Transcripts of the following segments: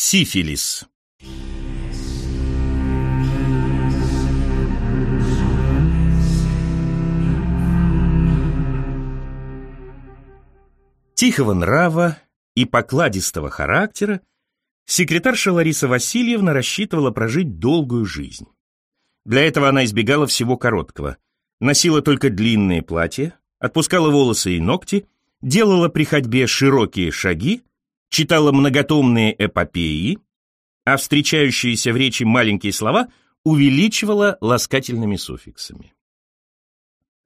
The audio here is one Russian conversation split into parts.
Сифилис. Тихого нрава и покладистого характера секретарша Лариса Васильевна рассчитывала прожить долгую жизнь. Для этого она избегала всего короткого, носила только длинные платья, отпускала волосы и ногти, делала при ходьбе широкие шаги, читала многотомные эпопеи, а встречающиеся в речи маленькие слова увеличивала ласкательными суффиксами.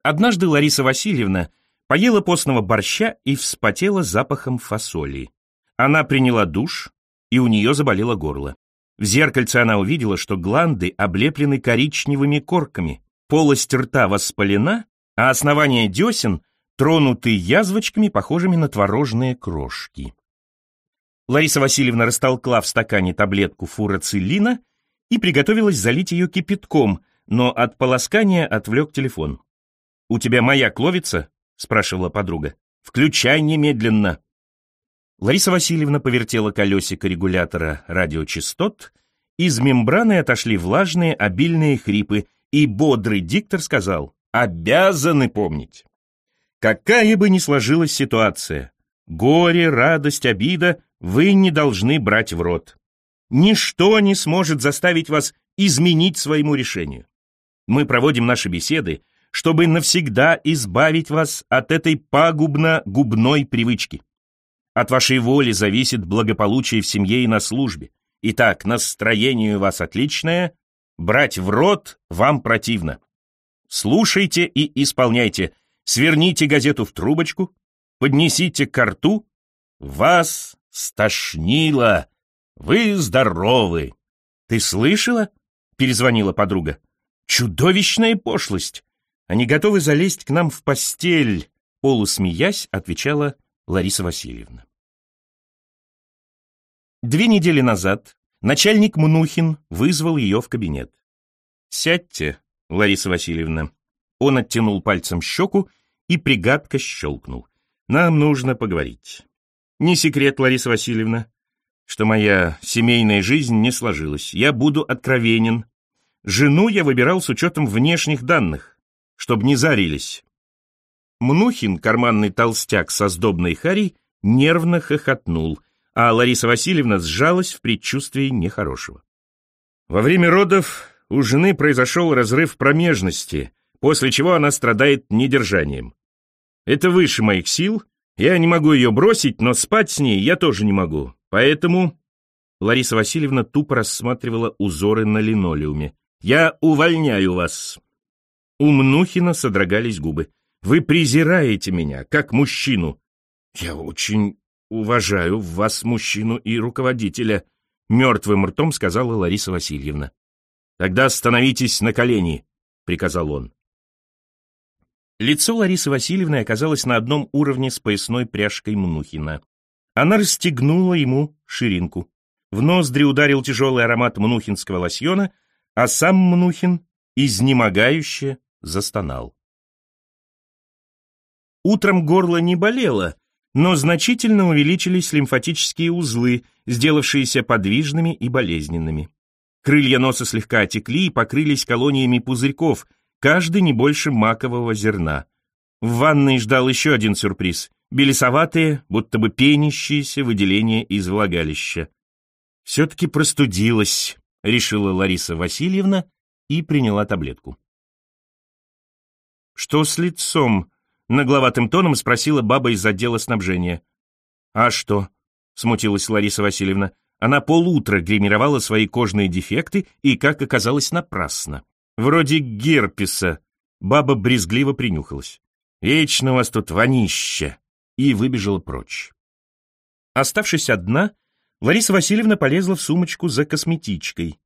Однажды Лариса Васильевна поела постного борща и вспотела запахом фасоли. Она приняла душ, и у нее заболело горло. В зеркальце она увидела, что гланды облеплены коричневыми корками, полость рта воспалена, а основание десен тронуты язвочками, похожими на творожные крошки. Лариса Васильевна растолкла в стакане таблетку фурацилина и приготовилась залить ее кипятком, но от полоскания отвлек телефон. «У тебя маяк ловится?» — спрашивала подруга. «Включай немедленно!» Лариса Васильевна повертела колесико регулятора радиочастот, из мембраны отошли влажные, обильные хрипы, и бодрый диктор сказал «Обязаны помнить». Какая бы ни сложилась ситуация, горе, радость, обида, вы не должны брать в рот. Ничто не сможет заставить вас изменить своему решению. Мы проводим наши беседы, чтобы навсегда избавить вас от этой пагубно-губной привычки. От вашей воли зависит благополучие в семье и на службе. Итак, настроение у вас отличное, брать в рот вам противно. Слушайте и исполняйте. Сверните газету в трубочку, поднесите к рту. Вас стошнило. Вы здоровы. Ты слышала? Перезвонила подруга. Чудовищная пошлость. Они готовы залезть к нам в постель, полусмеясь, отвечала Лариса Васильевна. Две недели назад начальник Мнухин вызвал ее в кабинет. «Сядьте, Лариса Васильевна». Он оттянул пальцем щеку и пригадко щелкнул. «Нам нужно поговорить. Не секрет, Лариса Васильевна, что моя семейная жизнь не сложилась. Я буду откровенен. Жену я выбирал с учетом внешних данных, чтобы не зарились. Мнухин, карманный толстяк со сдобной харей, нервно хохотнул, а Лариса Васильевна сжалась в предчувствии нехорошего. Во время родов у жены произошел разрыв промежности, после чего она страдает недержанием. Это выше моих сил, я не могу ее бросить, но спать с ней я тоже не могу. Поэтому Лариса Васильевна тупо рассматривала узоры на линолеуме. «Я увольняю вас!» У Мнухина содрогались губы. «Вы презираете меня, как мужчину!» «Я очень уважаю вас мужчину и руководителя», мертвым ртом сказала Лариса Васильевна. «Тогда становитесь на колени», — приказал он. Лицо Ларисы Васильевны оказалось на одном уровне с поясной пряжкой Мнухина. Она расстегнула ему ширинку. В ноздри ударил тяжелый аромат мнухинского лосьона, а сам Мнухин изнемогающе застонал. Утром горло не болело, но значительно увеличились лимфатические узлы, сделавшиеся подвижными и болезненными. Крылья носа слегка отекли и покрылись колониями пузырьков, каждый не больше макового зерна. В ванной ждал еще один сюрприз — белесоватые, будто бы пенящиеся выделения из влагалища. «Все-таки простудилась», — решила Лариса Васильевна и приняла таблетку. «Что с лицом?» — нагловатым тоном спросила баба из отдела снабжения. «А что?» — смутилась Лариса Васильевна. Она полутра гримировала свои кожные дефекты и, как оказалось, напрасно. Вроде герпеса. Баба брезгливо принюхалась. «Вечно у вас тут вонище!» и выбежала прочь. Оставшись одна, Лариса Васильевна полезла в сумочку за косметичкой.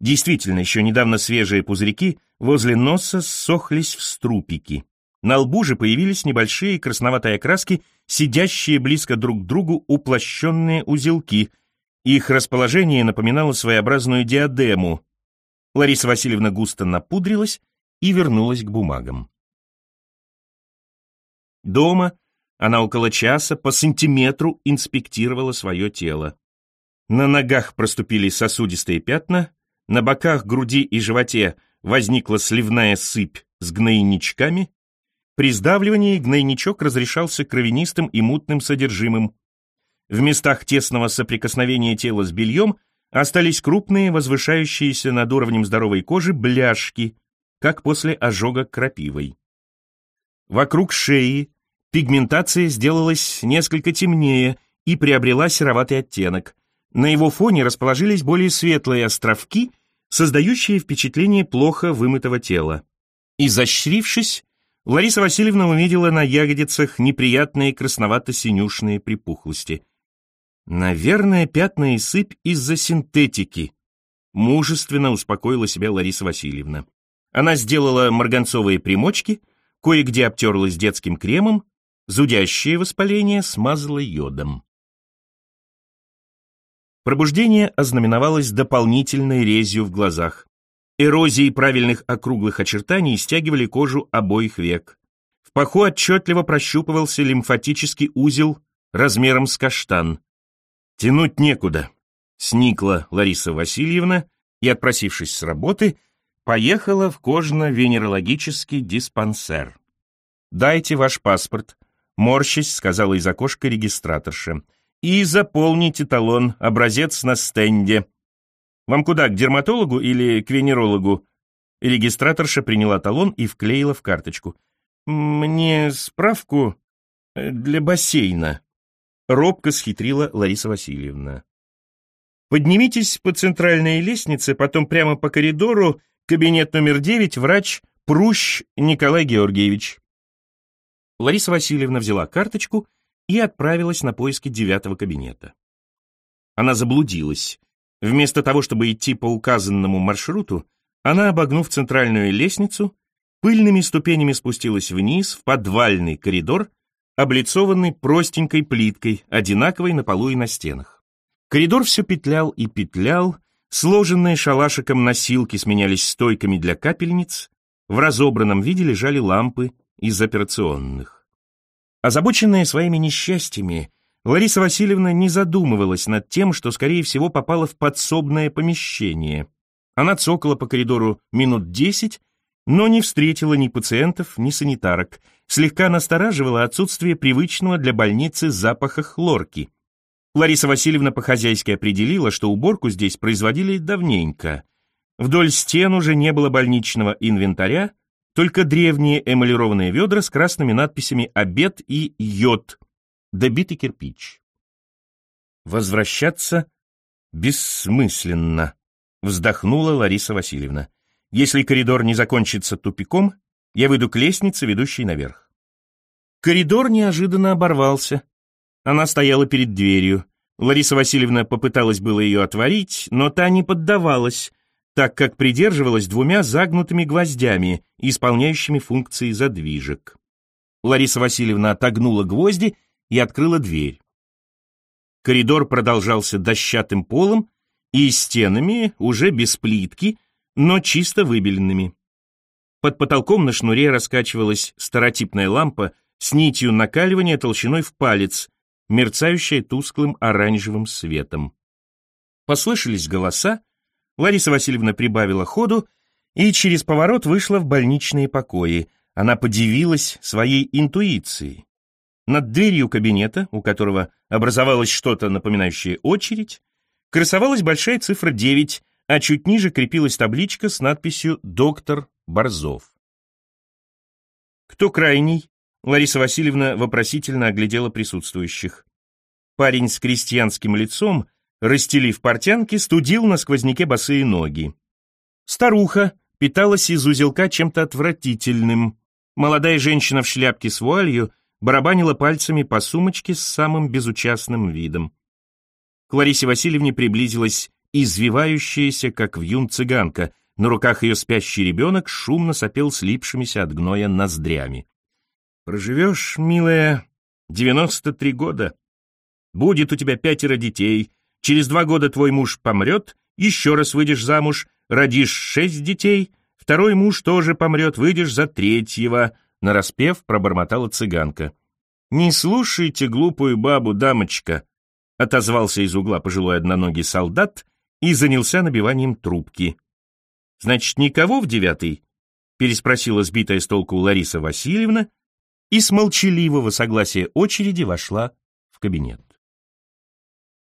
Действительно, еще недавно свежие пузырьки возле носа ссохлись в струпики. На лбу же появились небольшие красноватые окраски, сидящие близко друг к другу уплощенные узелки. Их расположение напоминало своеобразную диадему. Лариса Васильевна густо напудрилась и вернулась к бумагам. Дома она около часа по сантиметру инспектировала свое тело. На ногах проступили сосудистые пятна, на боках, груди и животе возникла сливная сыпь с гнойничками. При сдавливании гнойничок разрешался кровянистым и мутным содержимым. В местах тесного соприкосновения тела с бельем остались крупные, возвышающиеся над уровнем здоровой кожи бляшки, как после ожога крапивой. Вокруг шеи пигментация сделалась несколько темнее и приобрела сероватый оттенок. На его фоне расположились более светлые островки, создающие впечатление плохо вымытого тела. Изощрившись, Лариса Васильевна увидела на ягодицах неприятные красновато-синюшные припухлости. Наверное, пятна и сыпь из-за синтетики. Мужественно успокоила себя Лариса Васильевна. Она сделала марганцовые примочки, кое-где обтерлась детским кремом, зудящее воспаление смазала йодом. Пробуждение ознаменовалось дополнительной резью в глазах. Эрозии правильных округлых очертаний стягивали кожу обоих век. В паху отчетливо прощупывался лимфатический узел размером с каштан. Тянуть некуда. Сникла Лариса Васильевна и, отпросившись с работы, поехала в кожно-венерологический диспансер. «Дайте ваш паспорт», — морщись сказала из окошка регистраторша, «и заполните талон, образец на стенде». «Вам куда, к дерматологу или к венерологу?» Регистраторша приняла талон и вклеила в карточку. «Мне справку э, для бассейна», — робко схитрила Лариса Васильевна. «Поднимитесь по центральной лестнице, потом прямо по коридору, кабинет номер девять, врач Прущ Николай Георгиевич». Лариса Васильевна взяла карточку и отправилась на поиски девятого кабинета. Она заблудилась. Вместо того, чтобы идти по указанному маршруту, она, обогнув центральную лестницу, пыльными ступенями спустилась вниз в подвальный коридор, облицованный простенькой плиткой, одинаковой на полу и на стенах. Коридор все петлял и петлял, сложенные шалашиком носилки сменялись стойками для капельниц, в разобранном виде лежали лампы из операционных. Озабоченная своими несчастьями, Лариса Васильевна не задумывалась над тем, что, скорее всего, попала в подсобное помещение. Она цокала по коридору минут десять, но не встретила ни пациентов, ни санитарок. Слегка настораживало отсутствие привычного для больницы запаха хлорки. Лариса Васильевна по-хозяйски определила, что уборку здесь производили давненько. Вдоль стен уже не было больничного инвентаря, только древние эмалированные ведра с красными надписями «Обед» и «Йод», добитый кирпич. Возвращаться бессмысленно, вздохнула Лариса Васильевна. Если коридор не закончится тупиком, я выйду к лестнице, ведущей наверх. Коридор неожиданно оборвался. Она стояла перед дверью. Лариса Васильевна попыталась было ее отворить, но та не поддавалась, так как придерживалась двумя загнутыми гвоздями, исполняющими функции задвижек. Лариса Васильевна отогнула гвозди и открыла дверь. Коридор продолжался дощатым полом и стенами, уже без плитки, но чисто выбеленными. Под потолком на шнуре раскачивалась старотипная лампа с нитью накаливания толщиной в палец, мерцающая тусклым оранжевым светом. Послышались голоса, Лариса Васильевна прибавила ходу и через поворот вышла в больничные покои. Она подивилась своей интуицией. Над дверью кабинета, у которого образовалось что-то напоминающее очередь, красовалась большая цифра 9, а чуть ниже крепилась табличка с надписью «Доктор Борзов». «Кто крайний?» Лариса Васильевна вопросительно оглядела присутствующих. Парень с крестьянским лицом расстелив портянки, студил на сквозняке босые ноги. Старуха питалась из узелка чем-то отвратительным. Молодая женщина в шляпке с вуалью барабанила пальцами по сумочке с самым безучастным видом. К Ларисе Васильевне приблизилась извивающаяся, как вьюн цыганка. На руках ее спящий ребенок шумно сопел слипшимися от гноя ноздрями. «Проживешь, милая, девяносто три года. Будет у тебя пятеро детей, Через два года твой муж помрет, еще раз выйдешь замуж, родишь шесть детей, второй муж тоже помрет, выйдешь за третьего», — нараспев пробормотала цыганка. «Не слушайте глупую бабу, дамочка. отозвался из угла пожилой одноногий солдат и занялся набиванием трубки. «Значит, никого в девятый?» — переспросила сбитая с толку Лариса Васильевна и с молчаливого согласия очереди вошла в кабинет.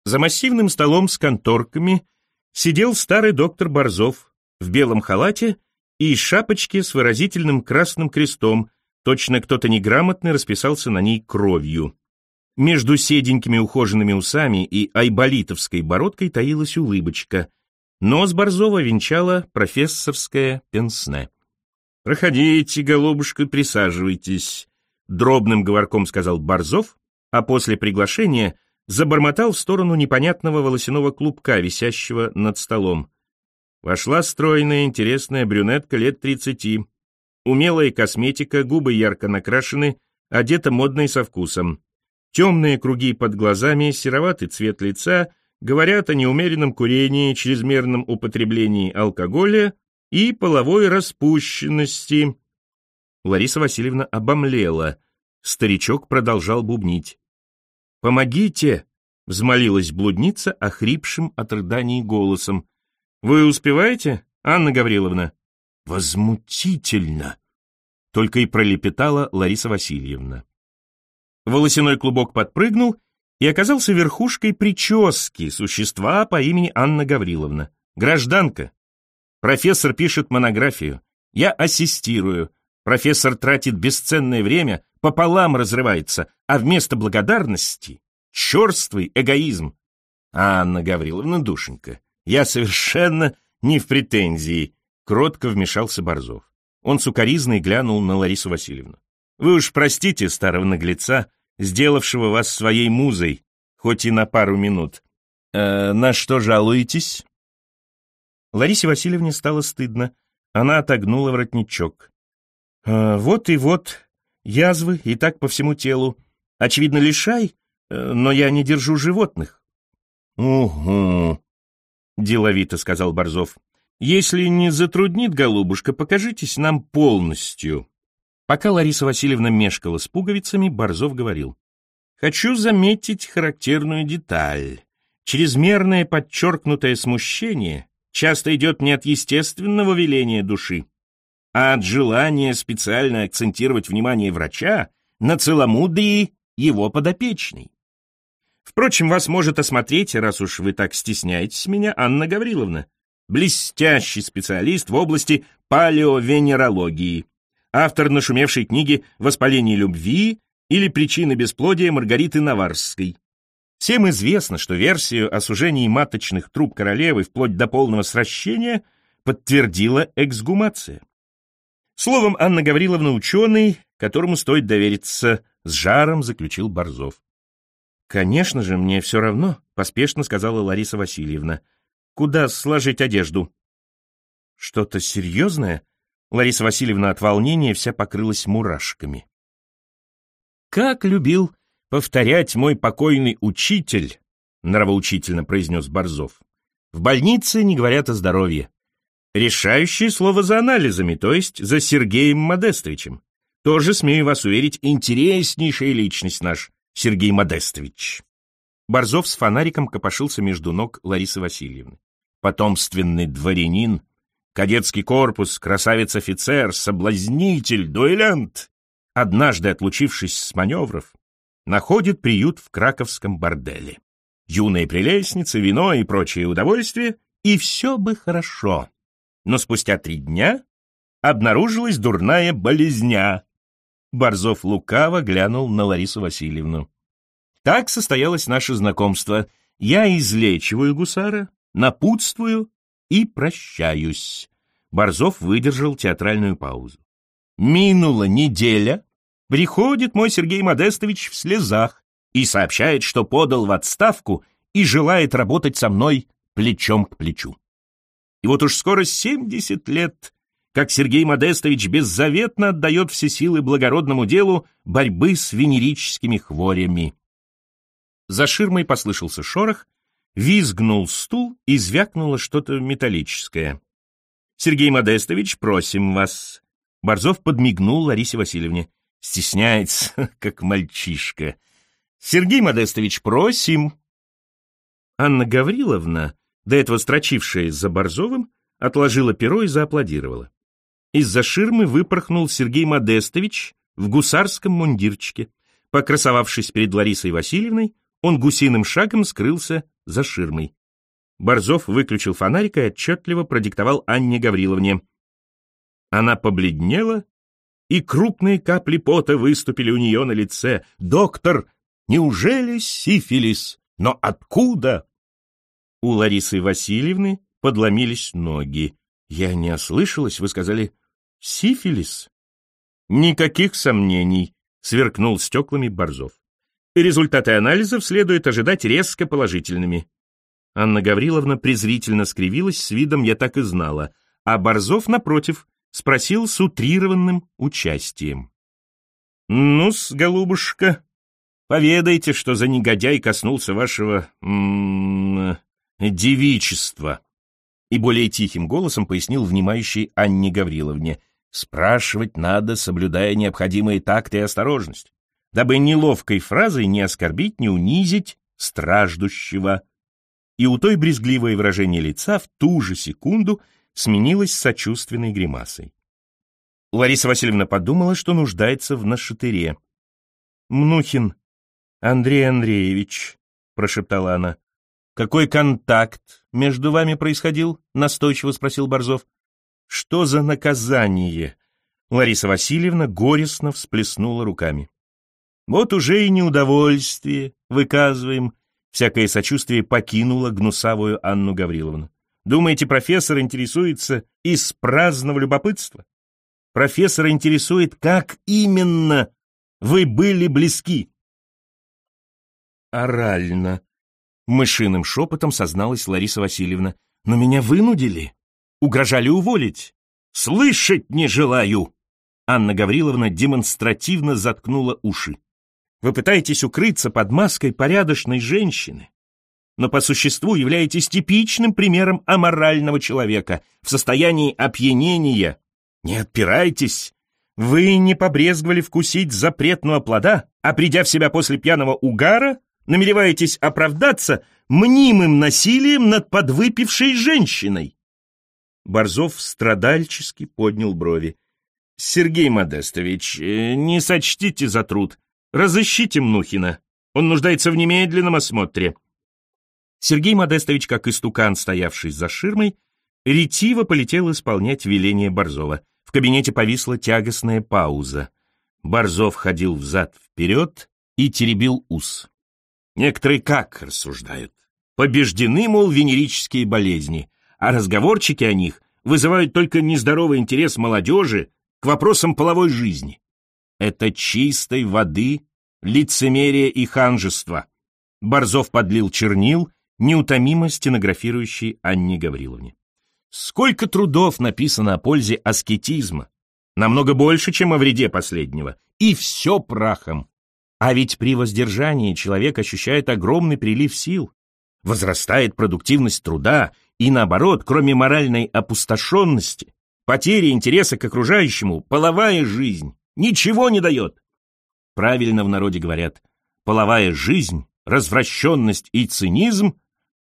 За массивным столом с конторками сидел старый доктор Борзов в белом халате и шапочке с выразительным красным крестом, точно кто-то неграмотный расписался на ней кровью. Между седенькими ухоженными усами и айболитовской бородкой таилась улыбочка. Нос Борзова венчала профессорское пенсне. «Проходите, голубушка, присаживайтесь», — дробным говорком сказал Борзов, а после приглашения забормотал в сторону непонятного волосяного клубка, висящего над столом. Вошла стройная, интересная брюнетка лет тридцати. Умелая косметика, губы ярко накрашены, одета модно и со вкусом. Темные круги под глазами, сероватый цвет лица говорят о неумеренном курении, чрезмерном употреблении алкоголя и половой распущенности. Лариса Васильевна обомлела. Старичок продолжал бубнить. «Помогите!» — взмолилась блудница охрипшим от рыданий голосом. «Вы успеваете, Анна Гавриловна?» «Возмутительно!» — только и пролепетала Лариса Васильевна. Волосяной клубок подпрыгнул и оказался верхушкой прически существа по имени Анна Гавриловна. Гражданка. Профессор пишет монографию. Я ассистирую. Профессор тратит бесценное время, пополам разрывается, а вместо благодарности — черствый эгоизм. Анна Гавриловна, душенька, я совершенно не в претензии, — кротко вмешался Борзов. Он сукоризной глянул на Ларису Васильевну. Вы уж простите старого наглеца, сделавшего вас своей музой, хоть и на пару минут. Э, на что жалуетесь? Ларисе Васильевне стало стыдно. Она отогнула воротничок. Э, вот и вот, язвы и так по всему телу. Очевидно, лишай, э, но я не держу животных. Угу, деловито сказал Борзов. Если не затруднит, голубушка, покажитесь нам полностью. Пока Лариса Васильевна мешкала с пуговицами, Борзов говорил. «Хочу заметить характерную деталь. Чрезмерное подчеркнутое смущение часто идет не от естественного веления души, а от желания специально акцентировать внимание врача на целомудрии его подопечной. Впрочем, вас может осмотреть, раз уж вы так стесняетесь меня, Анна Гавриловна, блестящий специалист в области палеовенерологии, автор нашумевшей книги «Воспаление любви» или «Причины бесплодия» Маргариты Наварской. Всем известно, что версию о сужении маточных труб королевы вплоть до полного сращения подтвердила эксгумация. Словом, Анна Гавриловна ученый, которому стоит довериться, с жаром заключил Борзов. «Конечно же, мне все равно», — поспешно сказала Лариса Васильевна. «Куда сложить одежду?» «Что-то серьезное?» Лариса Васильевна от волнения вся покрылась мурашками. «Как любил повторять мой покойный учитель», — нравоучительно произнес Борзов. «В больнице не говорят о здоровье. Решающее слово за анализами, то есть за Сергеем Модестовичем. Тоже, смею вас уверить, интереснейшая личность наш, Сергей Модестович». Борзов с фонариком копошился между ног Ларисы Васильевны. Потомственный дворянин, Кадетский корпус, красавец-офицер, соблазнитель, дуэлянт, однажды отлучившись с маневров, находит приют в краковском борделе. Юные прелестницы, вино и прочие удовольствия, и все бы хорошо. Но спустя три дня обнаружилась дурная болезня. Борзов лукаво глянул на Ларису Васильевну. Так состоялось наше знакомство. Я излечиваю гусара, напутствую и прощаюсь. Борзов выдержал театральную паузу. Минула неделя, приходит мой Сергей Модестович в слезах и сообщает, что подал в отставку и желает работать со мной плечом к плечу. И вот уж скоро семьдесят лет, как Сергей Модестович беззаветно отдает все силы благородному делу борьбы с венерическими хворями. За ширмой послышался шорох, Визгнул стул и звякнуло что-то металлическое. «Сергей Модестович, просим вас». Борзов подмигнул Ларисе Васильевне. Стесняется, как мальчишка. «Сергей Модестович, просим». Анна Гавриловна, до этого строчившая за Борзовым, отложила перо и зааплодировала. Из-за ширмы выпорхнул Сергей Модестович в гусарском мундирчике. Покрасовавшись перед Ларисой Васильевной, он гусиным шагом скрылся за ширмой. Борзов выключил фонарик и отчетливо продиктовал Анне Гавриловне. Она побледнела, и крупные капли пота выступили у нее на лице. «Доктор, неужели сифилис? Но откуда?» У Ларисы Васильевны подломились ноги. «Я не ослышалась, вы сказали сифилис?» «Никаких сомнений», — сверкнул стеклами Борзов. «Результаты анализов следует ожидать резко положительными». Анна Гавриловна презрительно скривилась с видом «я так и знала», а Борзов, напротив, спросил с утрированным участием. «Ну-с, голубушка, поведайте, что за негодяй коснулся вашего... М -м, девичества». И более тихим голосом пояснил внимающей Анне Гавриловне. «Спрашивать надо, соблюдая необходимые такты и осторожность, дабы неловкой фразой не оскорбить, не унизить страждущего». И у той брезгливое выражение лица в ту же секунду сменилось сочувственной гримасой. Лариса Васильевна подумала, что нуждается в нашатыре. «Мнухин, Андрей Андреевич», — прошептала она. «Какой контакт между вами происходил?» — настойчиво спросил Борзов. «Что за наказание?» Лариса Васильевна горестно всплеснула руками. «Вот уже и неудовольствие выказываем». Всякое сочувствие покинуло гнусавую Анну Гавриловну. Думаете, профессор интересуется из праздного любопытства? Профессора интересует, как именно вы были близки. Орально. Мышиным шепотом созналась Лариса Васильевна. Но меня вынудили. Угрожали уволить. Слышать не желаю. Анна Гавриловна демонстративно заткнула уши. Вы пытаетесь укрыться под маской порядочной женщины но по существу являетесь типичным примером аморального человека в состоянии опьянения. Не отпирайтесь. Вы не побрезговали вкусить запретного плода, а придя в себя после пьяного угара, намереваетесь оправдаться мнимым насилием над подвыпившей женщиной. Борзов страдальчески поднял брови. «Сергей Модестович, э, не сочтите за труд. Разыщите Мнухина. Он нуждается в немедленном осмотре. Сергей Модестович, как истукан, стоявший за ширмой, ретиво полетел исполнять веление Борзова. В кабинете повисла тягостная пауза. Борзов ходил взад-вперед и теребил ус. Некоторые как рассуждают? Побеждены, мол, венерические болезни, а разговорчики о них вызывают только нездоровый интерес молодежи к вопросам половой жизни. Это чистой воды лицемерие и ханжество. Борзов подлил чернил неутомимо стенографирующей Анне Гавриловне. Сколько трудов написано о пользе аскетизма, намного больше, чем о вреде последнего, и все прахом. А ведь при воздержании человек ощущает огромный прилив сил, возрастает продуктивность труда, и наоборот, кроме моральной опустошенности, потери интереса к окружающему, половая жизнь ничего не дает. Правильно в народе говорят, половая жизнь, развращенность и цинизм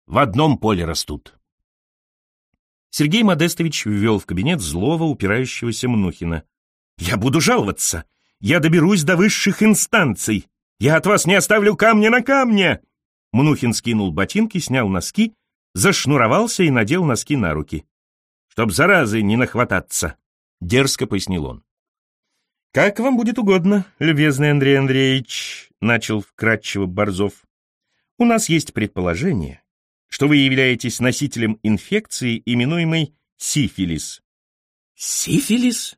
в одном поле растут. Сергей Модестович ввел в кабинет злого упирающегося Мнухина. «Я буду жаловаться. Я доберусь до высших инстанций. Я от вас не оставлю камня на камне!» Мнухин скинул ботинки, снял носки, зашнуровался и надел носки на руки. «Чтоб заразы не нахвататься», — дерзко пояснил он. «Как вам будет угодно, любезный Андрей Андреевич», — начал вкратчиво Борзов. «У нас есть предположение, что вы являетесь носителем инфекции, именуемой сифилис. Сифилис?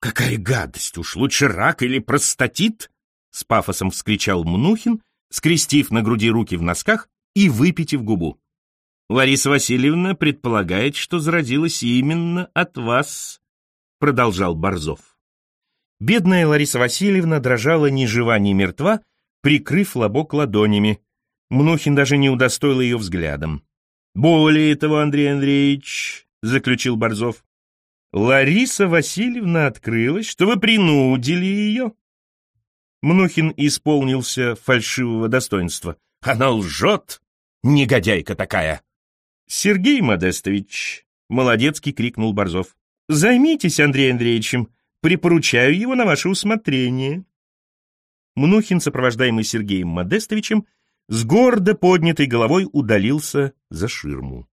Какая гадость! Уж лучше рак или простатит? С пафосом вскричал Мнухин, скрестив на груди руки в носках и выпитив губу. Лариса Васильевна предполагает, что заразилась именно от вас, продолжал Борзов. Бедная Лариса Васильевна дрожала ни жива, ни мертва, прикрыв лобок ладонями. Мнухин даже не удостоил ее взглядом. «Более того, Андрей Андреевич», — заключил Борзов, «Лариса Васильевна открылась, что вы принудили ее». Мнухин исполнился фальшивого достоинства. «Она лжет! негодяйка такая!» «Сергей Модестович!» — молодецкий крикнул Борзов. «Займитесь Андреем Андреевичем, припоручаю его на ваше усмотрение». Мнухин, сопровождаемый Сергеем Модестовичем, с гордо поднятой головой удалился за ширму.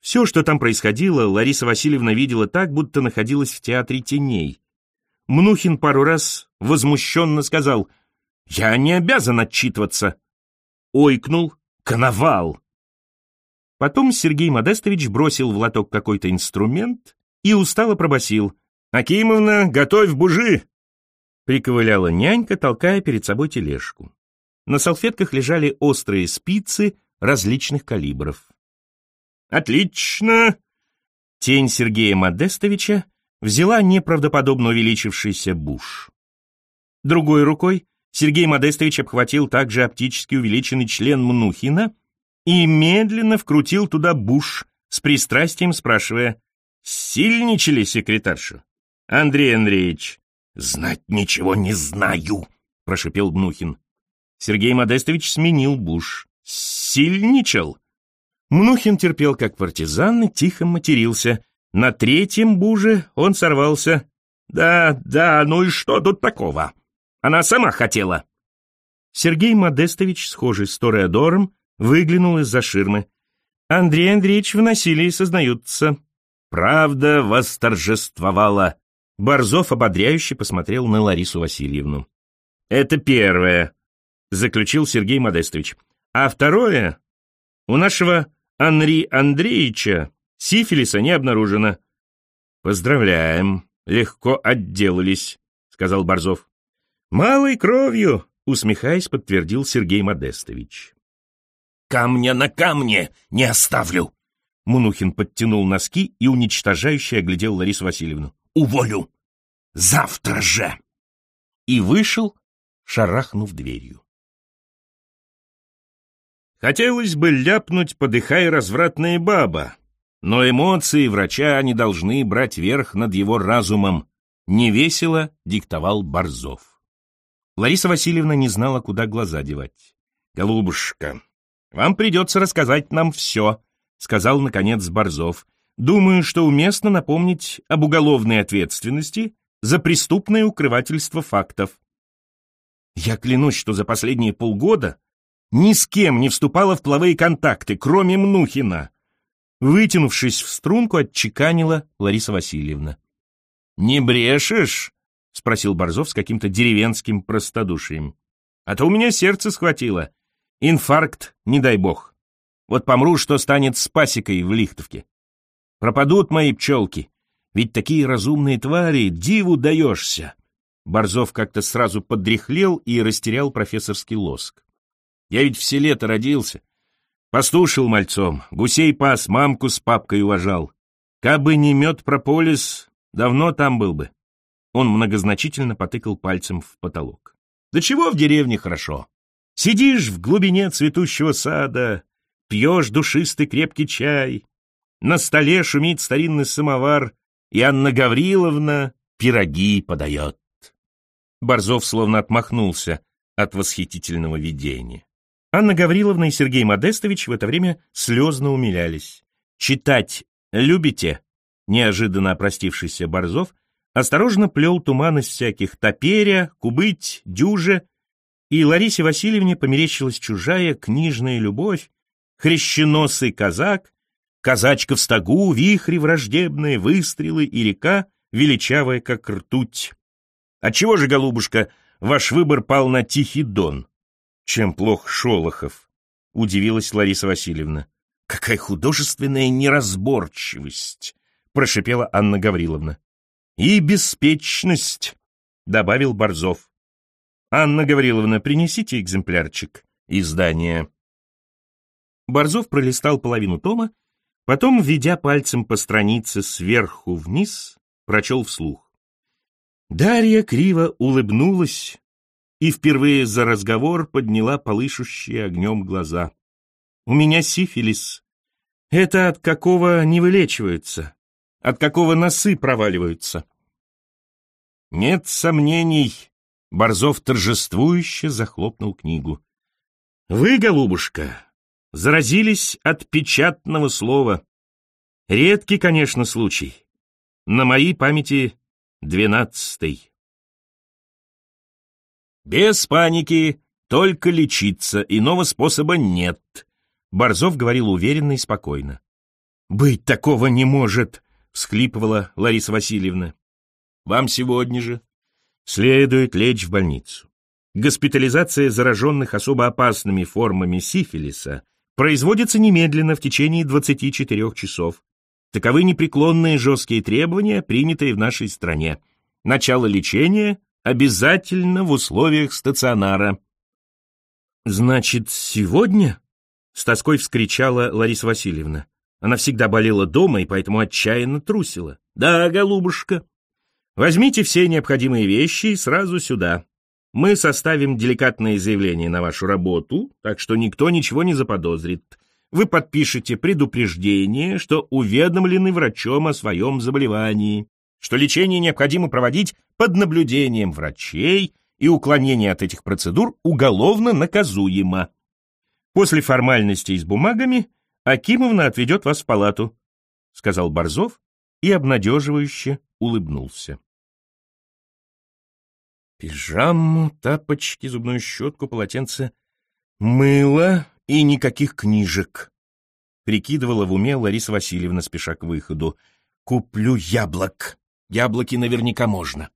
Все, что там происходило, Лариса Васильевна видела так, будто находилась в театре теней. Мнухин пару раз возмущенно сказал «Я не обязан отчитываться». Ойкнул «Коновал!» Потом Сергей Модестович бросил в лоток какой-то инструмент и устало пробасил «Акимовна, готовь бужи!» Приковыляла нянька, толкая перед собой тележку. На салфетках лежали острые спицы различных калибров. «Отлично!» Тень Сергея Модестовича взяла неправдоподобно увеличившийся буш. Другой рукой Сергей Модестович обхватил также оптически увеличенный член Мнухина и медленно вкрутил туда буш с пристрастием, спрашивая, «Сильничали секретаршу?» «Андрей Андреевич». «Знать ничего не знаю», — прошипел Мнухин. Сергей Модестович сменил буш. «Сильничал?» Мнухин терпел как партизан и тихо матерился. На третьем буже он сорвался. «Да, да, ну и что тут такого? Она сама хотела». Сергей Модестович, схожий с Тореадором, выглянул из-за ширмы. Андрей Андреевич в насилии сознаются. Правда восторжествовала. Борзов ободряюще посмотрел на Ларису Васильевну. «Это первое», — заключил Сергей Модестович. «А второе? У нашего Анри Андреевича сифилиса не обнаружено». «Поздравляем, легко отделались», — сказал Борзов. «Малой кровью», — усмехаясь, подтвердил Сергей Модестович. «Камня на камне не оставлю!» Мунухин подтянул носки и уничтожающе оглядел Ларису Васильевну. «Уволю! Завтра же!» И вышел, шарахнув дверью. Хотелось бы ляпнуть, подыхая развратная баба, но эмоции врача не должны брать верх над его разумом. Невесело диктовал Борзов. Лариса Васильевна не знала, куда глаза девать. «Голубушка, вам придется рассказать нам все», — сказал, наконец, Борзов. «Думаю, что уместно напомнить об уголовной ответственности за преступное укрывательство фактов». Я клянусь, что за последние полгода ни с кем не вступала в половые контакты, кроме Мнухина. Вытянувшись в струнку, отчеканила Лариса Васильевна. «Не брешешь?» — спросил Борзов с каким-то деревенским простодушием. «А то у меня сердце схватило. Инфаркт, не дай бог. Вот помру, что станет с пасекой в Лихтовке. Пропадут мои пчелки. Ведь такие разумные твари, диву даешься. Борзов как-то сразу подряхлел и растерял профессорский лоск. Я ведь все лето родился. Пастушил мальцом, гусей пас, мамку с папкой уважал. Кабы не мед прополис, давно там был бы. Он многозначительно потыкал пальцем в потолок. Да чего в деревне хорошо? Сидишь в глубине цветущего сада, пьешь душистый крепкий чай, на столе шумит старинный самовар, и Анна Гавриловна пироги подает. Борзов словно отмахнулся от восхитительного видения. Анна Гавриловна и Сергей Модестович в это время слезно умилялись. «Читать любите?» Неожиданно опростившийся Борзов осторожно плел туман из всяких топеря, кубыть, дюже и Ларисе Васильевне померещилась чужая книжная любовь, хрещеносый казак, казачка в стогу, вихри враждебные, выстрелы и река, величавая, как ртуть. Отчего же, голубушка, ваш выбор пал на Тихий Дон? Чем плох Шолохов? Удивилась Лариса Васильевна. Какая художественная неразборчивость! Прошипела Анна Гавриловна. И беспечность, добавил Борзов. «Анна Гавриловна, принесите экземплярчик издания». Борзов пролистал половину тома, потом, ведя пальцем по странице сверху вниз, прочел вслух. Дарья криво улыбнулась и впервые за разговор подняла полышущие огнем глаза. «У меня сифилис. Это от какого не вылечиваются, от какого носы проваливаются». «Нет сомнений», Борзов торжествующе захлопнул книгу. «Вы, голубушка, заразились от печатного слова. Редкий, конечно, случай. На моей памяти двенадцатый. Без паники, только лечиться, иного способа нет. Борзов говорил уверенно и спокойно. «Быть такого не может!» — всхлипывала Лариса Васильевна. «Вам сегодня же следует лечь в больницу. Госпитализация зараженных особо опасными формами сифилиса производится немедленно в течение 24 часов. Таковы непреклонные жесткие требования, принятые в нашей стране. Начало лечения обязательно в условиях стационара». «Значит, сегодня?» — с тоской вскричала Лариса Васильевна. Она всегда болела дома и поэтому отчаянно трусила. «Да, голубушка, возьмите все необходимые вещи и сразу сюда. Мы составим деликатное заявление на вашу работу, так что никто ничего не заподозрит. Вы подпишете предупреждение, что уведомлены врачом о своем заболевании, что лечение необходимо проводить под наблюдением врачей, и уклонение от этих процедур уголовно наказуемо. После формальностей с бумагами Акимовна отведет вас в палату, — сказал Борзов и обнадеживающе улыбнулся. Пижаму, тапочки, зубную щетку, полотенце, мыло и никаких книжек. Прикидывала в уме Лариса Васильевна, спеша к выходу. Куплю яблок. Яблоки наверняка можно.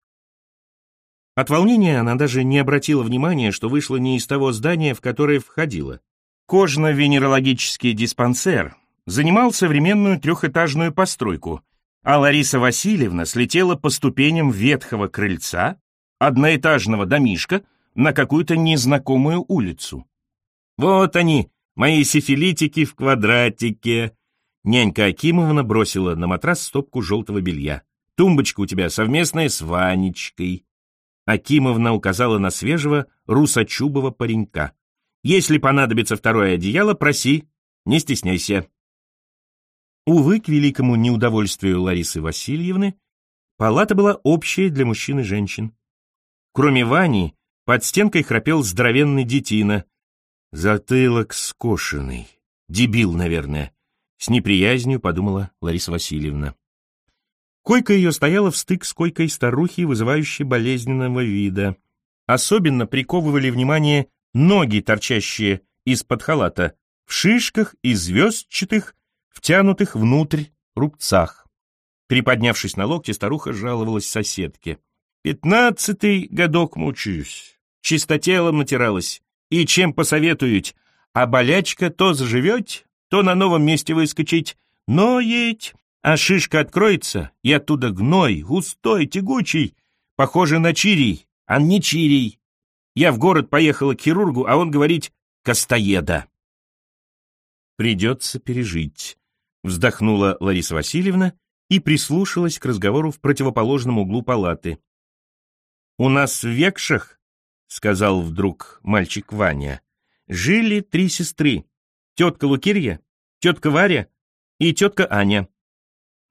От волнения она даже не обратила внимания, что вышла не из того здания, в которое входила. Кожно-венерологический диспансер занимал современную трехэтажную постройку, а Лариса Васильевна слетела по ступеням ветхого крыльца, одноэтажного домишка, на какую-то незнакомую улицу. «Вот они, мои сифилитики в квадратике!» Нянька Акимовна бросила на матрас стопку желтого белья. «Тумбочка у тебя совместная с Ванечкой». Акимовна указала на свежего русочубого паренька. Если понадобится второе одеяло, проси, не стесняйся. Увы, к великому неудовольствию Ларисы Васильевны, палата была общая для мужчин и женщин. Кроме Вани, под стенкой храпел здоровенный детина. Затылок скошенный. Дебил, наверное. С неприязнью подумала Лариса Васильевна. Койка ее стояла в стык с койкой старухи, вызывающей болезненного вида. Особенно приковывали внимание ноги, торчащие из-под халата, в шишках и звездчатых, втянутых внутрь рубцах. Приподнявшись на локте, старуха жаловалась соседке. «Пятнадцатый годок мучаюсь, чистотелом натиралась, и чем посоветують, а болячка то заживет, то на новом месте выскочить, но еть, а шишка откроется, и оттуда гной, густой, тягучий, похоже на чирий, а не чирий. Я в город поехала к хирургу, а он говорит «Костоеда». «Придется пережить», — вздохнула Лариса Васильевна и прислушалась к разговору в противоположном углу палаты. «У нас в Векшах, — сказал вдруг мальчик Ваня, — жили три сестры. Тетка Лукирья, тетка Варя и тетка Аня».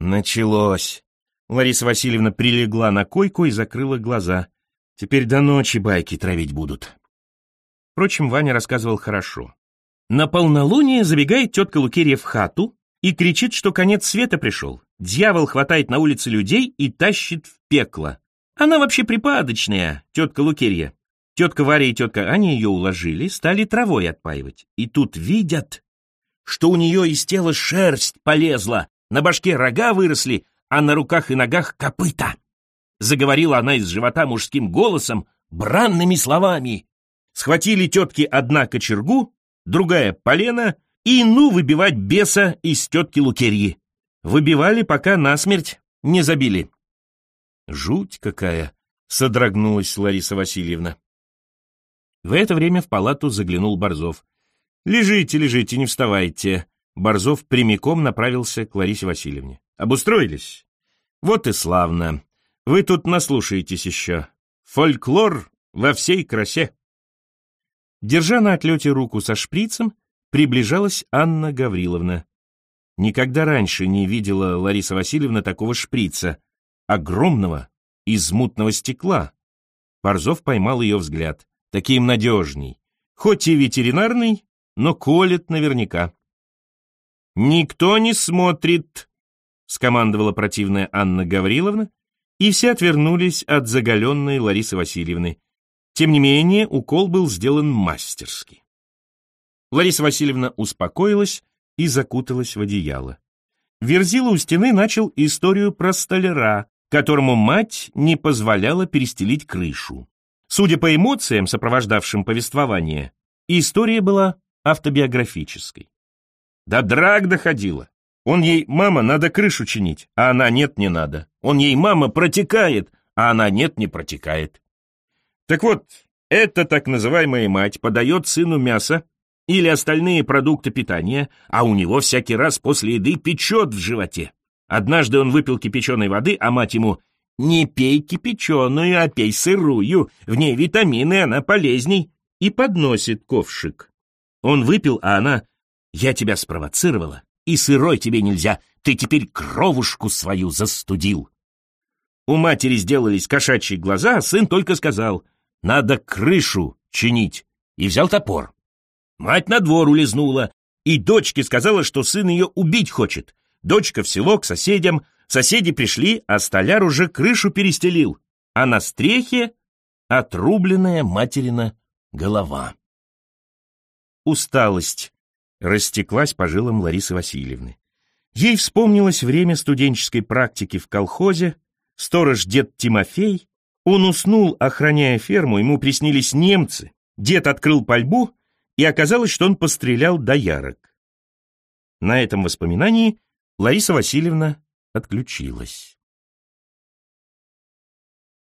Началось. Лариса Васильевна прилегла на койку и закрыла глаза. Теперь до ночи байки травить будут. Впрочем, Ваня рассказывал хорошо. На полнолуние забегает тетка Лукерья в хату и кричит, что конец света пришел. Дьявол хватает на улице людей и тащит в пекло. Она вообще припадочная, тетка Лукерья. Тетка Варя и тетка Аня ее уложили, стали травой отпаивать. И тут видят, что у нее из тела шерсть полезла, на башке рога выросли, а на руках и ногах копыта. Заговорила она из живота мужским голосом, бранными словами. Схватили тетки одна кочергу, другая полено, и ну выбивать беса из тетки Лукерьи. Выбивали, пока насмерть не забили. Жуть какая! Содрогнулась Лариса Васильевна. В это время в палату заглянул Борзов. «Лежите, лежите, не вставайте». Борзов прямиком направился к Ларисе Васильевне. «Обустроились?» «Вот и славно. Вы тут наслушаетесь еще. Фольклор во всей красе. Держа на отлете руку со шприцем, приближалась Анна Гавриловна. Никогда раньше не видела Лариса Васильевна такого шприца, огромного, из мутного стекла. Борзов поймал ее взгляд. Таким надежней. Хоть и ветеринарный, но колет наверняка. «Никто не смотрит», — скомандовала противная Анна Гавриловна, и все отвернулись от заголенной Ларисы Васильевны. Тем не менее, укол был сделан мастерски. Лариса Васильевна успокоилась и закуталась в одеяло. Верзила у стены начал историю про столяра, которому мать не позволяла перестелить крышу. Судя по эмоциям, сопровождавшим повествование, история была автобиографической. До драк доходила. Он ей «мама, надо крышу чинить», а она «нет, не надо». Он ей «мама, протекает», а она «нет, не протекает». Так вот, эта так называемая мать подает сыну мясо или остальные продукты питания, а у него всякий раз после еды печет в животе. Однажды он выпил кипяченой воды, а мать ему «Не пей кипяченую, а пей сырую, в ней витамины, она полезней», и подносит ковшик. Он выпил, а она «Я тебя спровоцировала, и сырой тебе нельзя, ты теперь кровушку свою застудил». У матери сделались кошачьи глаза, а сын только сказал «Надо крышу чинить», и взял топор. Мать на двор улизнула, и дочке сказала, что сын ее убить хочет. Дочка в село к соседям, соседи пришли, а столяр уже крышу перестелил, а на стрехе отрубленная материна голова. Усталость растеклась по жилам Ларисы Васильевны. Ей вспомнилось время студенческой практики в колхозе, сторож дед Тимофей, он уснул, охраняя ферму, ему приснились немцы, дед открыл пальбу, и оказалось, что он пострелял до ярок. На этом воспоминании Лариса Васильевна отключилась.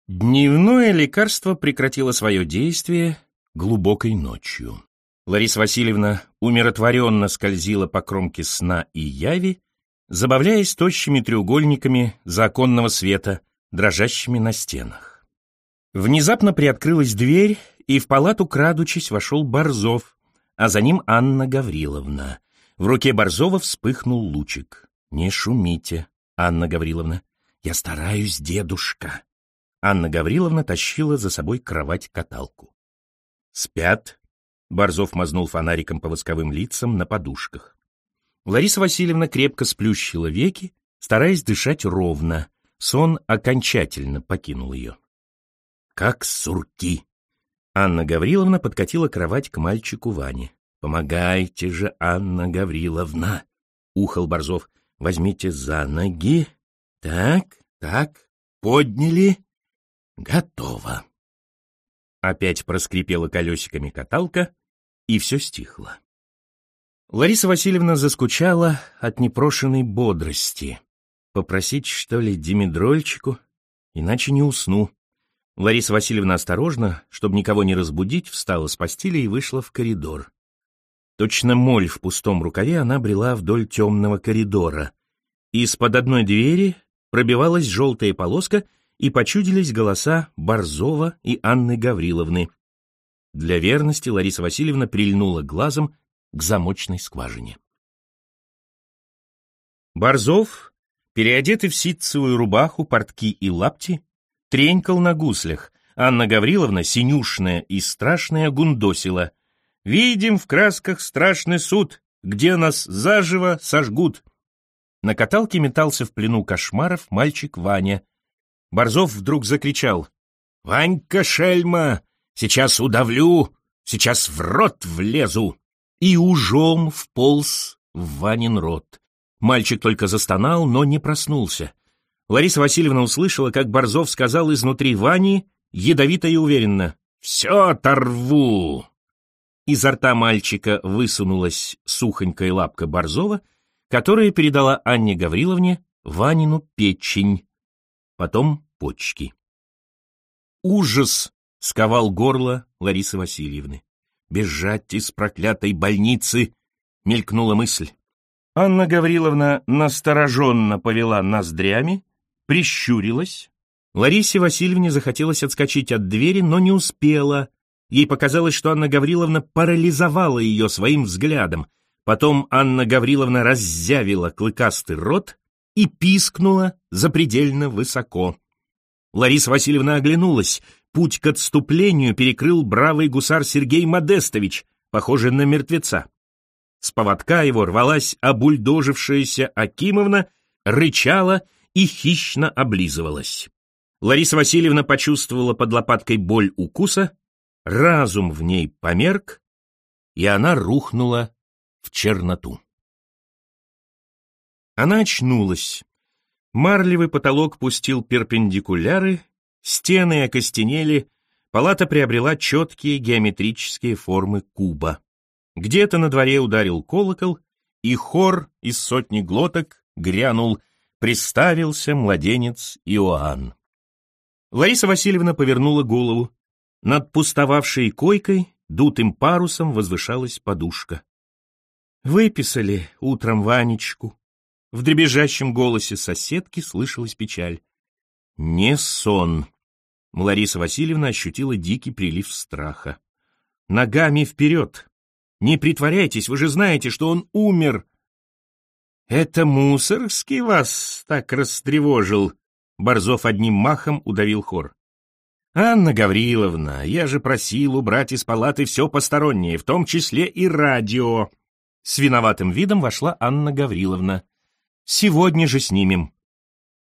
Дневное лекарство прекратило свое действие глубокой ночью. Лариса Васильевна умиротворенно скользила по кромке сна и яви, забавляясь тощими треугольниками законного света, дрожащими на стенах. Внезапно приоткрылась дверь, и в палату, крадучись, вошел Борзов, а за ним Анна Гавриловна. В руке Борзова вспыхнул лучик. «Не шумите, Анна Гавриловна. Я стараюсь, дедушка». Анна Гавриловна тащила за собой кровать-каталку. «Спят?» — Борзов мазнул фонариком по восковым лицам на подушках. Лариса Васильевна крепко сплющила веки, стараясь дышать ровно. Сон окончательно покинул ее. «Как сурки!» Анна Гавриловна подкатила кровать к мальчику Ване. «Помогайте же, Анна Гавриловна!» — ухал Борзов. «Возьмите за ноги. Так, так, подняли. Готово!» Опять проскрипела колесиками каталка, и все стихло. Лариса Васильевна заскучала от непрошенной бодрости. Попросить, что ли, димедрольчику, иначе не усну. Лариса Васильевна осторожно, чтобы никого не разбудить, встала с постели и вышла в коридор. Точно моль в пустом рукаве она брела вдоль темного коридора. Из-под одной двери пробивалась желтая полоска, и почудились голоса Борзова и Анны Гавриловны. Для верности Лариса Васильевна прильнула глазом к замочной скважине. Борзов, переодетый в ситцевую рубаху, портки и лапти, тренькал на гуслях. Анна Гавриловна, синюшная и страшная, гундосила. «Видим в красках страшный суд, где нас заживо сожгут». На каталке метался в плену кошмаров мальчик Ваня. Борзов вдруг закричал. «Ванька, шельма, сейчас удавлю, сейчас в рот влезу!» И ужом вполз в Ванин рот. Мальчик только застонал, но не проснулся. Лариса Васильевна услышала, как Борзов сказал изнутри Вани, ядовито и уверенно, «Все оторву!» Изо рта мальчика высунулась сухонькая лапка Борзова, которая передала Анне Гавриловне Ванину печень, потом почки. Ужас сковал горло Ларисы Васильевны. «Бежать из проклятой больницы!» — мелькнула мысль. Анна Гавриловна настороженно повела ноздрями, прищурилась. Ларисе Васильевне захотелось отскочить от двери, но не успела. Ей показалось, что Анна Гавриловна парализовала ее своим взглядом. Потом Анна Гавриловна раззявила клыкастый рот и пискнула запредельно высоко. Лариса Васильевна оглянулась. Путь к отступлению перекрыл бравый гусар Сергей Модестович. похожий на мертвеца. С поводка его рвалась обульдожившаяся Акимовна, рычала и хищно облизывалась. Лариса Васильевна почувствовала под лопаткой боль укуса, разум в ней померк, и она рухнула в черноту. Она очнулась. Марлевый потолок пустил перпендикуляры, стены окостенели, палата приобрела четкие геометрические формы куба. Где-то на дворе ударил колокол, и хор из сотни глоток грянул «Приставился младенец Иоанн». Лариса Васильевна повернула голову. Над пустовавшей койкой дутым парусом возвышалась подушка. Выписали утром Ванечку. В дребезжащем голосе соседки слышалась печаль. Не сон. Лариса Васильевна ощутила дикий прилив страха. Ногами вперед! Не притворяйтесь, вы же знаете, что он умер. Это Мусоргский вас так растревожил. Борзов одним махом удавил хор. «Анна Гавриловна, я же просил убрать из палаты все постороннее, в том числе и радио». С виноватым видом вошла Анна Гавриловна. «Сегодня же снимем».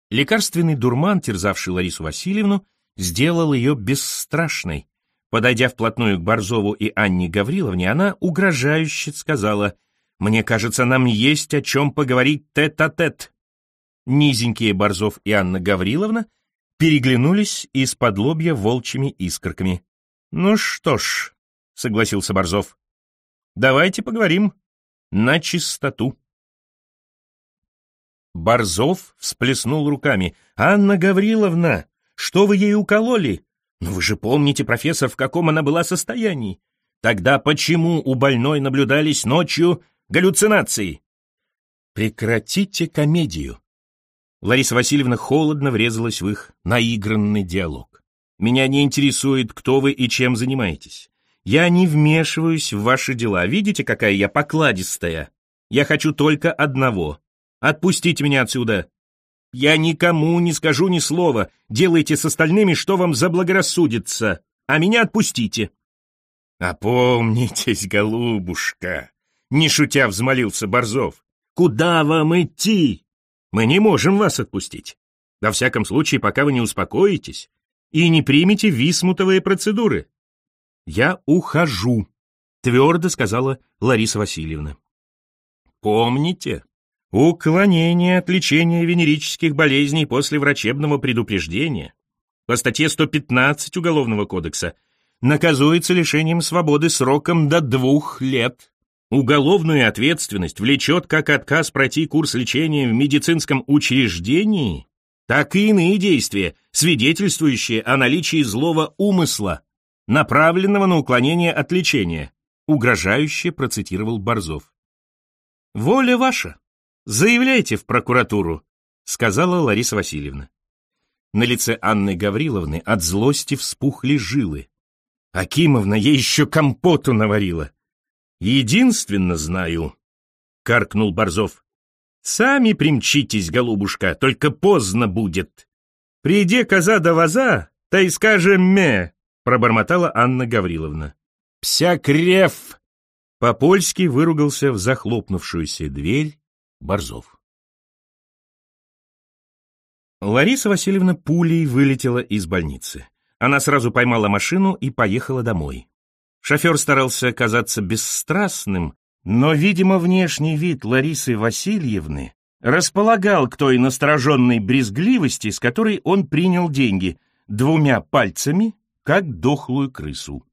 Лекарственный дурман, терзавший Ларису Васильевну, сделал ее бесстрашной. Подойдя вплотную к Борзову и Анне Гавриловне, она угрожающе сказала, «Мне кажется, нам есть о чем поговорить тет-а-тет». -тет. Низенькие Борзов и Анна Гавриловна переглянулись из-под лобья волчьими искорками. «Ну что ж», — согласился Борзов, — «давайте поговорим на чистоту». Борзов всплеснул руками. «Анна Гавриловна, что вы ей укололи? Но вы же помните, профессор, в каком она была состоянии. Тогда почему у больной наблюдались ночью галлюцинации? Прекратите комедию. Лариса Васильевна холодно врезалась в их наигранный диалог. Меня не интересует, кто вы и чем занимаетесь. Я не вмешиваюсь в ваши дела. Видите, какая я покладистая? Я хочу только одного. Отпустите меня отсюда. Я никому не скажу ни слова. Делайте с остальными, что вам заблагорассудится. А меня отпустите. Опомнитесь, голубушка, не шутя взмолился Борзов. Куда вам идти? Мы не можем вас отпустить. Во всяком случае, пока вы не успокоитесь и не примете висмутовые процедуры. Я ухожу, твердо сказала Лариса Васильевна. Помните, Уклонение от лечения венерических болезней после врачебного предупреждения по статье 115 Уголовного кодекса наказуется лишением свободы сроком до двух лет. Уголовную ответственность влечет как отказ пройти курс лечения в медицинском учреждении, так и иные действия, свидетельствующие о наличии злого умысла, направленного на уклонение от лечения, угрожающе процитировал Борзов. «Воля ваша», «Заявляйте в прокуратуру», — сказала Лариса Васильевна. На лице Анны Гавриловны от злости вспухли жилы. Акимовна ей еще компоту наварила. «Единственно знаю», — каркнул Борзов. «Сами примчитесь, голубушка, только поздно будет. Приди коза до ваза, та и скажем ме», — пробормотала Анна Гавриловна. «Псякрев!» По-польски выругался в захлопнувшуюся дверь Борзов. Лариса Васильевна пулей вылетела из больницы. Она сразу поймала машину и поехала домой. Шофер старался казаться бесстрастным, но, видимо, внешний вид Ларисы Васильевны располагал к той настороженной брезгливости, с которой он принял деньги, двумя пальцами, как дохлую крысу.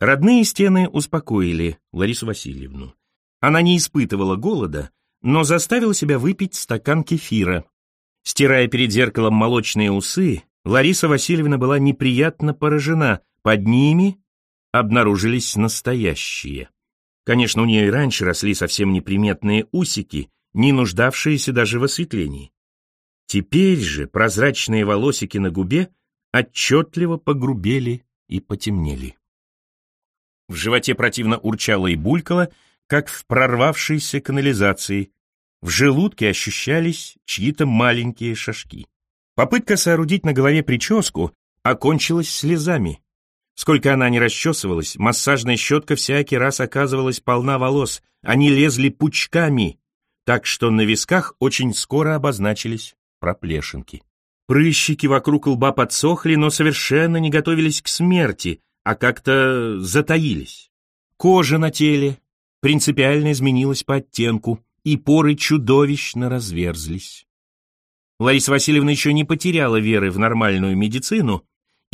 Родные стены успокоили Ларису Васильевну. Она не испытывала голода, но заставил себя выпить стакан кефира. Стирая перед зеркалом молочные усы, Лариса Васильевна была неприятно поражена. Под ними обнаружились настоящие. Конечно, у нее и раньше росли совсем неприметные усики, не нуждавшиеся даже в осветлении. Теперь же прозрачные волосики на губе отчетливо погрубели и потемнели. В животе противно урчало и булькало, как в прорвавшейся канализации. В желудке ощущались чьи-то маленькие шажки. Попытка соорудить на голове прическу окончилась слезами. Сколько она не расчесывалась, массажная щетка всякий раз оказывалась полна волос, они лезли пучками, так что на висках очень скоро обозначились проплешинки. Прыщики вокруг лба подсохли, но совершенно не готовились к смерти, а как-то затаились. Кожа на теле принципиально изменилась по оттенку, и поры чудовищно разверзлись. Лариса Васильевна еще не потеряла веры в нормальную медицину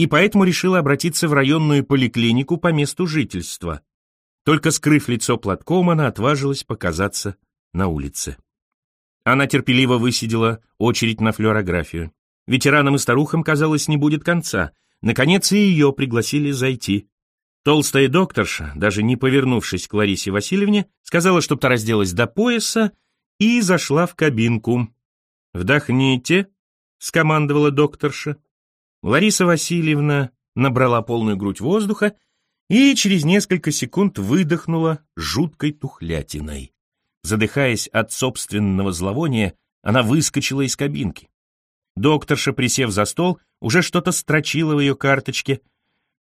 и поэтому решила обратиться в районную поликлинику по месту жительства. Только скрыв лицо платком, она отважилась показаться на улице. Она терпеливо высидела очередь на флюорографию. Ветеранам и старухам, казалось, не будет конца. Наконец и ее пригласили зайти. Толстая докторша, даже не повернувшись к Ларисе Васильевне, сказала, чтоб та разделась до пояса и зашла в кабинку. «Вдохните», — скомандовала докторша. Лариса Васильевна набрала полную грудь воздуха и через несколько секунд выдохнула жуткой тухлятиной. Задыхаясь от собственного зловония, она выскочила из кабинки. Докторша, присев за стол, уже что-то строчила в ее карточке.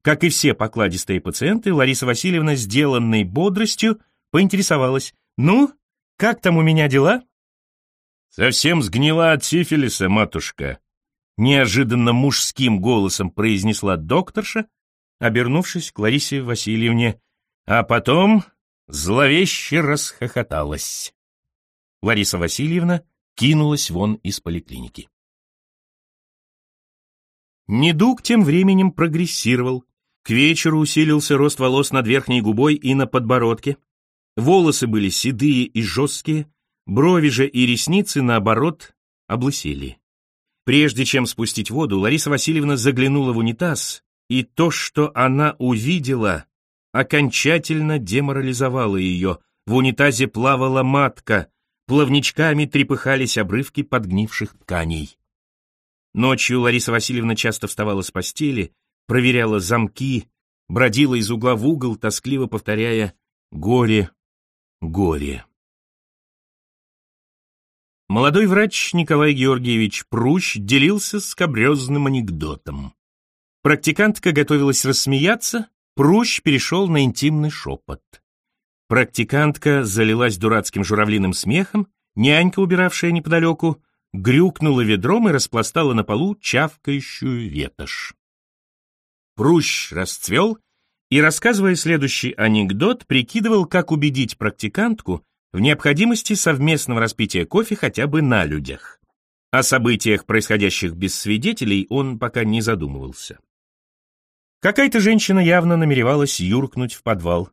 Как и все покладистые пациенты, Лариса Васильевна, сделанной бодростью, поинтересовалась. «Ну, как там у меня дела?» «Совсем сгнила от сифилиса, матушка», — неожиданно мужским голосом произнесла докторша, обернувшись к Ларисе Васильевне, а потом зловеще расхохоталась. Лариса Васильевна кинулась вон из поликлиники. Недуг тем временем прогрессировал. К вечеру усилился рост волос над верхней губой и на подбородке. Волосы были седые и жесткие, брови же и ресницы, наоборот, облысели. Прежде чем спустить воду, Лариса Васильевна заглянула в унитаз, и то, что она увидела, окончательно деморализовало ее. В унитазе плавала матка, плавничками трепыхались обрывки подгнивших тканей. Ночью Лариса Васильевна часто вставала с постели, проверяла замки, бродила из угла в угол, тоскливо повторяя «Горе, горе». Молодой врач Николай Георгиевич Прущ делился скобрезным анекдотом. Практикантка готовилась рассмеяться, Прущ перешел на интимный шепот. Практикантка залилась дурацким журавлиным смехом, нянька, убиравшая неподалеку, грюкнула ведром и распластала на полу чавкающую ветошь. Прущ расцвел и, рассказывая следующий анекдот, прикидывал, как убедить практикантку в необходимости совместного распития кофе хотя бы на людях. О событиях, происходящих без свидетелей, он пока не задумывался. Какая-то женщина явно намеревалась юркнуть в подвал.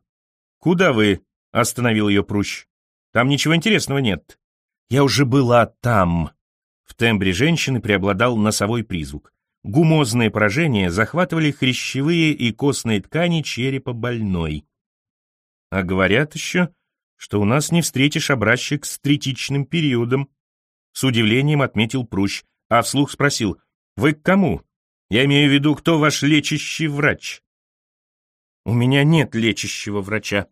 «Куда вы?» — остановил ее Прущ. «Там ничего интересного нет». «Я уже была там», в тембре женщины преобладал носовой призвук. Гумозные поражения захватывали хрящевые и костные ткани черепа больной. А говорят еще, что у нас не встретишь образчик с третичным периодом. С удивлением отметил Прущ, а вслух спросил, «Вы к кому? Я имею в виду, кто ваш лечащий врач?» «У меня нет лечащего врача.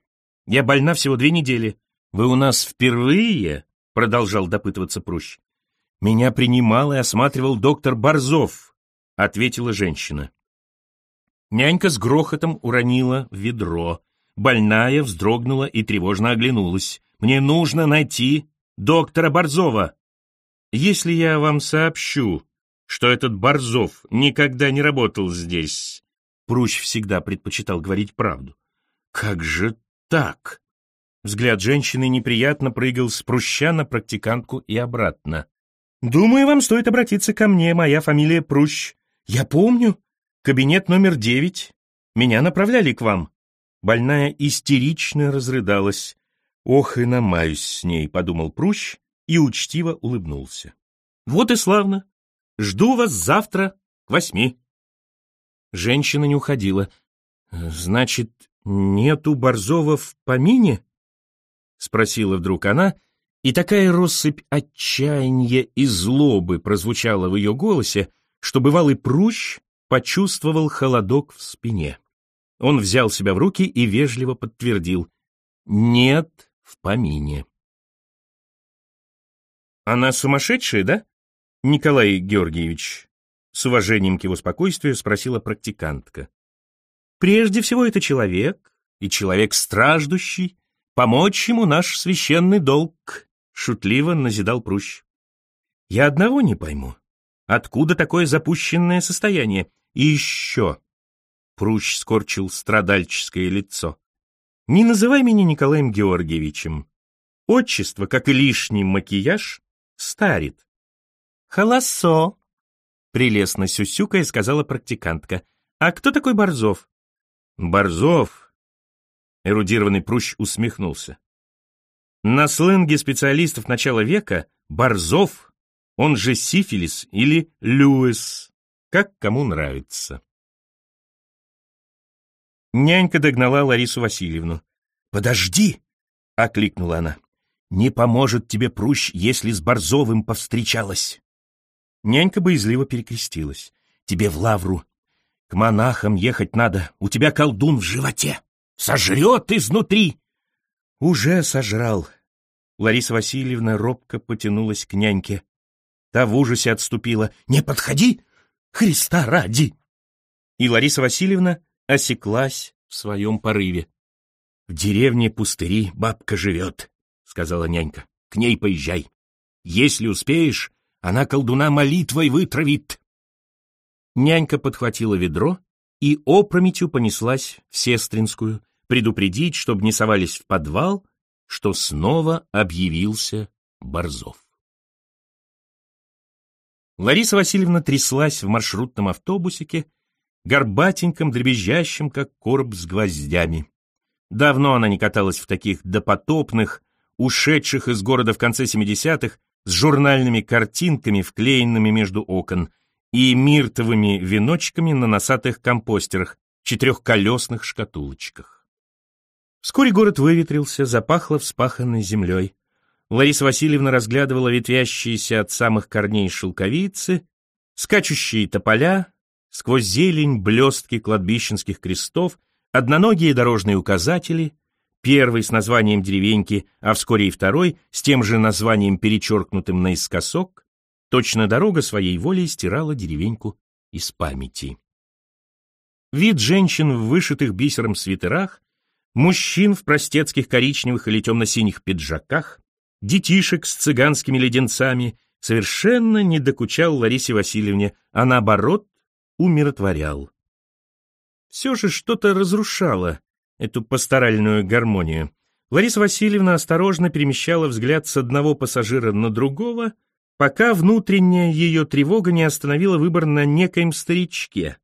Я больна всего две недели. Вы у нас впервые?» — продолжал допытываться Прущ. «Меня принимал и осматривал доктор Борзов», — ответила женщина. Нянька с грохотом уронила ведро. Больная вздрогнула и тревожно оглянулась. «Мне нужно найти доктора Борзова». «Если я вам сообщу, что этот Борзов никогда не работал здесь...» Прущ всегда предпочитал говорить правду. «Как же так?» Взгляд женщины неприятно прыгал с пруща на практикантку и обратно. Думаю, вам стоит обратиться ко мне, моя фамилия Прущ. Я помню. Кабинет номер девять. Меня направляли к вам. Больная истерично разрыдалась. Ох и намаюсь с ней, подумал Прущ и учтиво улыбнулся. Вот и славно. Жду вас завтра к восьми. Женщина не уходила. Значит, нету Борзова в помине? Спросила вдруг она и такая россыпь отчаяния и злобы прозвучала в ее голосе, что бывалый прущ почувствовал холодок в спине. Он взял себя в руки и вежливо подтвердил «нет в помине». «Она сумасшедшая, да?» Николай Георгиевич, с уважением к его спокойствию спросила практикантка. Прежде всего, это человек, и человек страждущий. Помочь ему наш священный долг, — шутливо назидал Прущ. Я одного не пойму. Откуда такое запущенное состояние? И еще... Прущ скорчил страдальческое лицо. Не называй меня Николаем Георгиевичем. Отчество, как и лишний макияж, старит. Холосо, прелестно сюсюкая сказала практикантка. А кто такой Борзов? Борзов. Эрудированный Прущ усмехнулся. На сленге специалистов начала века Борзов, он же сифилис или Льюис, как кому нравится. Нянька догнала Ларису Васильевну. «Подожди!» — окликнула она. «Не поможет тебе прущ, если с Борзовым повстречалась». Нянька боязливо перекрестилась. «Тебе в лавру. К монахам ехать надо. У тебя колдун в животе. Сожрет изнутри!» «Уже сожрал». Лариса Васильевна робко потянулась к няньке. Та в ужасе отступила. «Не подходи! Христа ради!» И Лариса Васильевна осеклась в своем порыве. «В деревне пустыри бабка живет», — сказала нянька. «К ней поезжай. Если успеешь, она колдуна молитвой вытравит». Нянька подхватила ведро и опрометью понеслась в Сестринскую, предупредить, чтобы не совались в подвал, что снова объявился Борзов. Лариса Васильевна тряслась в маршрутном автобусике, горбатеньком, дребезжащем, как короб с гвоздями. Давно она не каталась в таких допотопных, ушедших из города в конце 70-х, с журнальными картинками, вклеенными между окон, и миртовыми веночками на носатых компостерах, четырехколесных шкатулочках. Вскоре город выветрился, запахло вспаханной землей. Лариса Васильевна разглядывала ветвящиеся от самых корней шелковицы, скачущие тополя, Сквозь зелень блестки кладбищенских крестов, одноногие дорожные указатели, первый с названием деревеньки, а вскоре и второй с тем же названием, перечеркнутым наискосок, точно дорога своей волей стирала деревеньку из памяти. Вид женщин в вышитых бисером свитерах, мужчин в простецких коричневых или темно-синих пиджаках, детишек с цыганскими леденцами совершенно не докучал Ларисе Васильевне, а наоборот умиротворял. Все же что-то разрушало эту пасторальную гармонию. Лариса Васильевна осторожно перемещала взгляд с одного пассажира на другого, пока внутренняя ее тревога не остановила выбор на некоем старичке.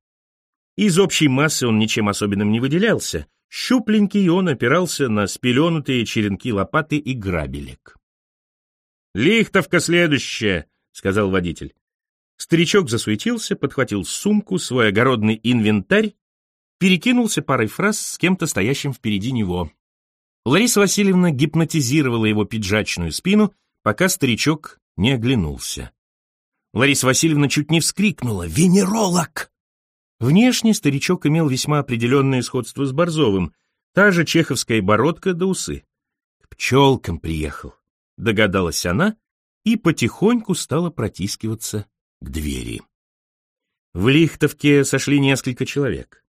Из общей массы он ничем особенным не выделялся. Щупленький он опирался на спеленутые черенки лопаты и грабелек. «Лихтовка следующая», — сказал водитель. Старичок засуетился, подхватил сумку, свой огородный инвентарь, перекинулся парой фраз с кем-то стоящим впереди него. Лариса Васильевна гипнотизировала его пиджачную спину, пока старичок не оглянулся. Лариса Васильевна чуть не вскрикнула «Венеролог!». Внешне старичок имел весьма определенное сходство с Борзовым, та же чеховская бородка до усы. «К пчелкам приехал», — догадалась она и потихоньку стала протискиваться к двери. В Лихтовке сошли несколько человек.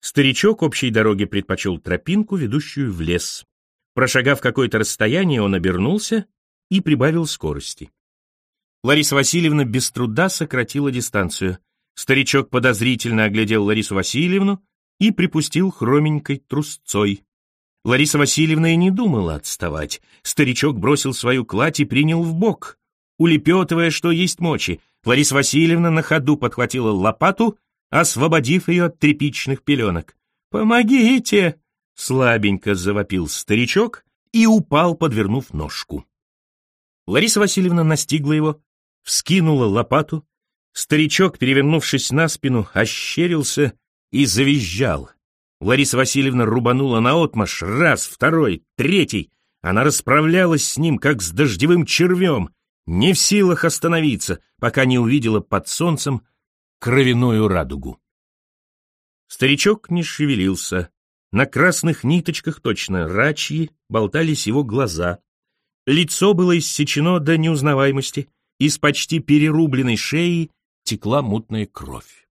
Старичок общей дороги предпочел тропинку, ведущую в лес. Прошагав какое-то расстояние, он обернулся и прибавил скорости. Лариса Васильевна без труда сократила дистанцию. Старичок подозрительно оглядел Ларису Васильевну и припустил хроменькой трусцой. Лариса Васильевна и не думала отставать. Старичок бросил свою кладь и принял в бок, улепетывая, что есть мочи. Лариса Васильевна на ходу подхватила лопату, освободив ее от тряпичных пеленок. «Помогите!» — слабенько завопил старичок и упал, подвернув ножку. Лариса Васильевна настигла его, вскинула лопату. Старичок, перевернувшись на спину, ощерился и завизжал. Лариса Васильевна рубанула наотмашь раз, второй, третий. Она расправлялась с ним, как с дождевым червем, не в силах остановиться, пока не увидела под солнцем кровяную радугу. Старичок не шевелился. На красных ниточках точно рачьи болтались его глаза. Лицо было иссечено до неузнаваемости, из почти перерубленной шеи текла мутная кровь.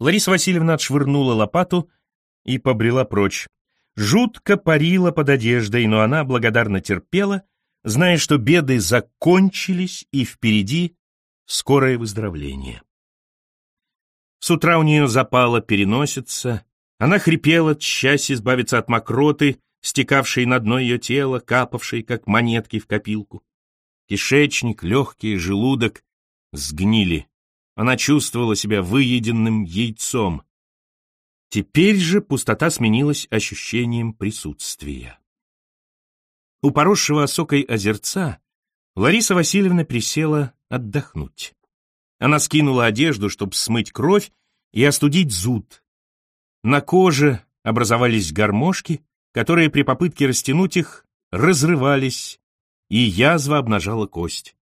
Лариса Васильевна отшвырнула лопату и побрела прочь. Жутко парила под одеждой, но она благодарно терпела, зная, что беды закончились и впереди скорое выздоровление. С утра у нее запала переносица, она хрипела, тщась избавиться от мокроты, стекавшей на дно ее тела, капавшей, как монетки в копилку. Кишечник, легкие, желудок сгнили. Она чувствовала себя выеденным яйцом. Теперь же пустота сменилась ощущением присутствия. У поросшего осокой озерца Лариса Васильевна присела отдохнуть. Она скинула одежду, чтобы смыть кровь и остудить зуд. На коже образовались гармошки, которые при попытке растянуть их разрывались, и язва обнажала кость.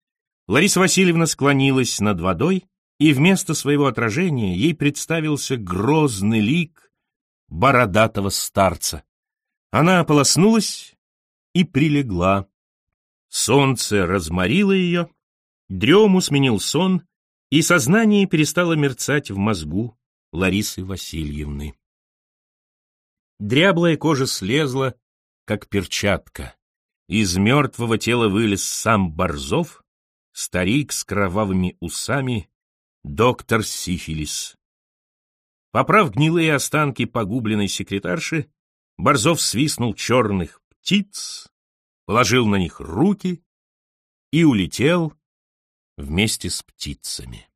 Лариса Васильевна склонилась над водой, и вместо своего отражения ей представился грозный лик бородатого старца. Она ополоснулась и прилегла. Солнце разморило ее, дрему сменил сон, и сознание перестало мерцать в мозгу Ларисы Васильевны. Дряблая кожа слезла, как перчатка. Из мертвого тела вылез сам Борзов, старик с кровавыми усами, доктор Сифилис. Поправ гнилые останки погубленной секретарши, Борзов свистнул черных птиц, положил на них руки и улетел вместе с птицами.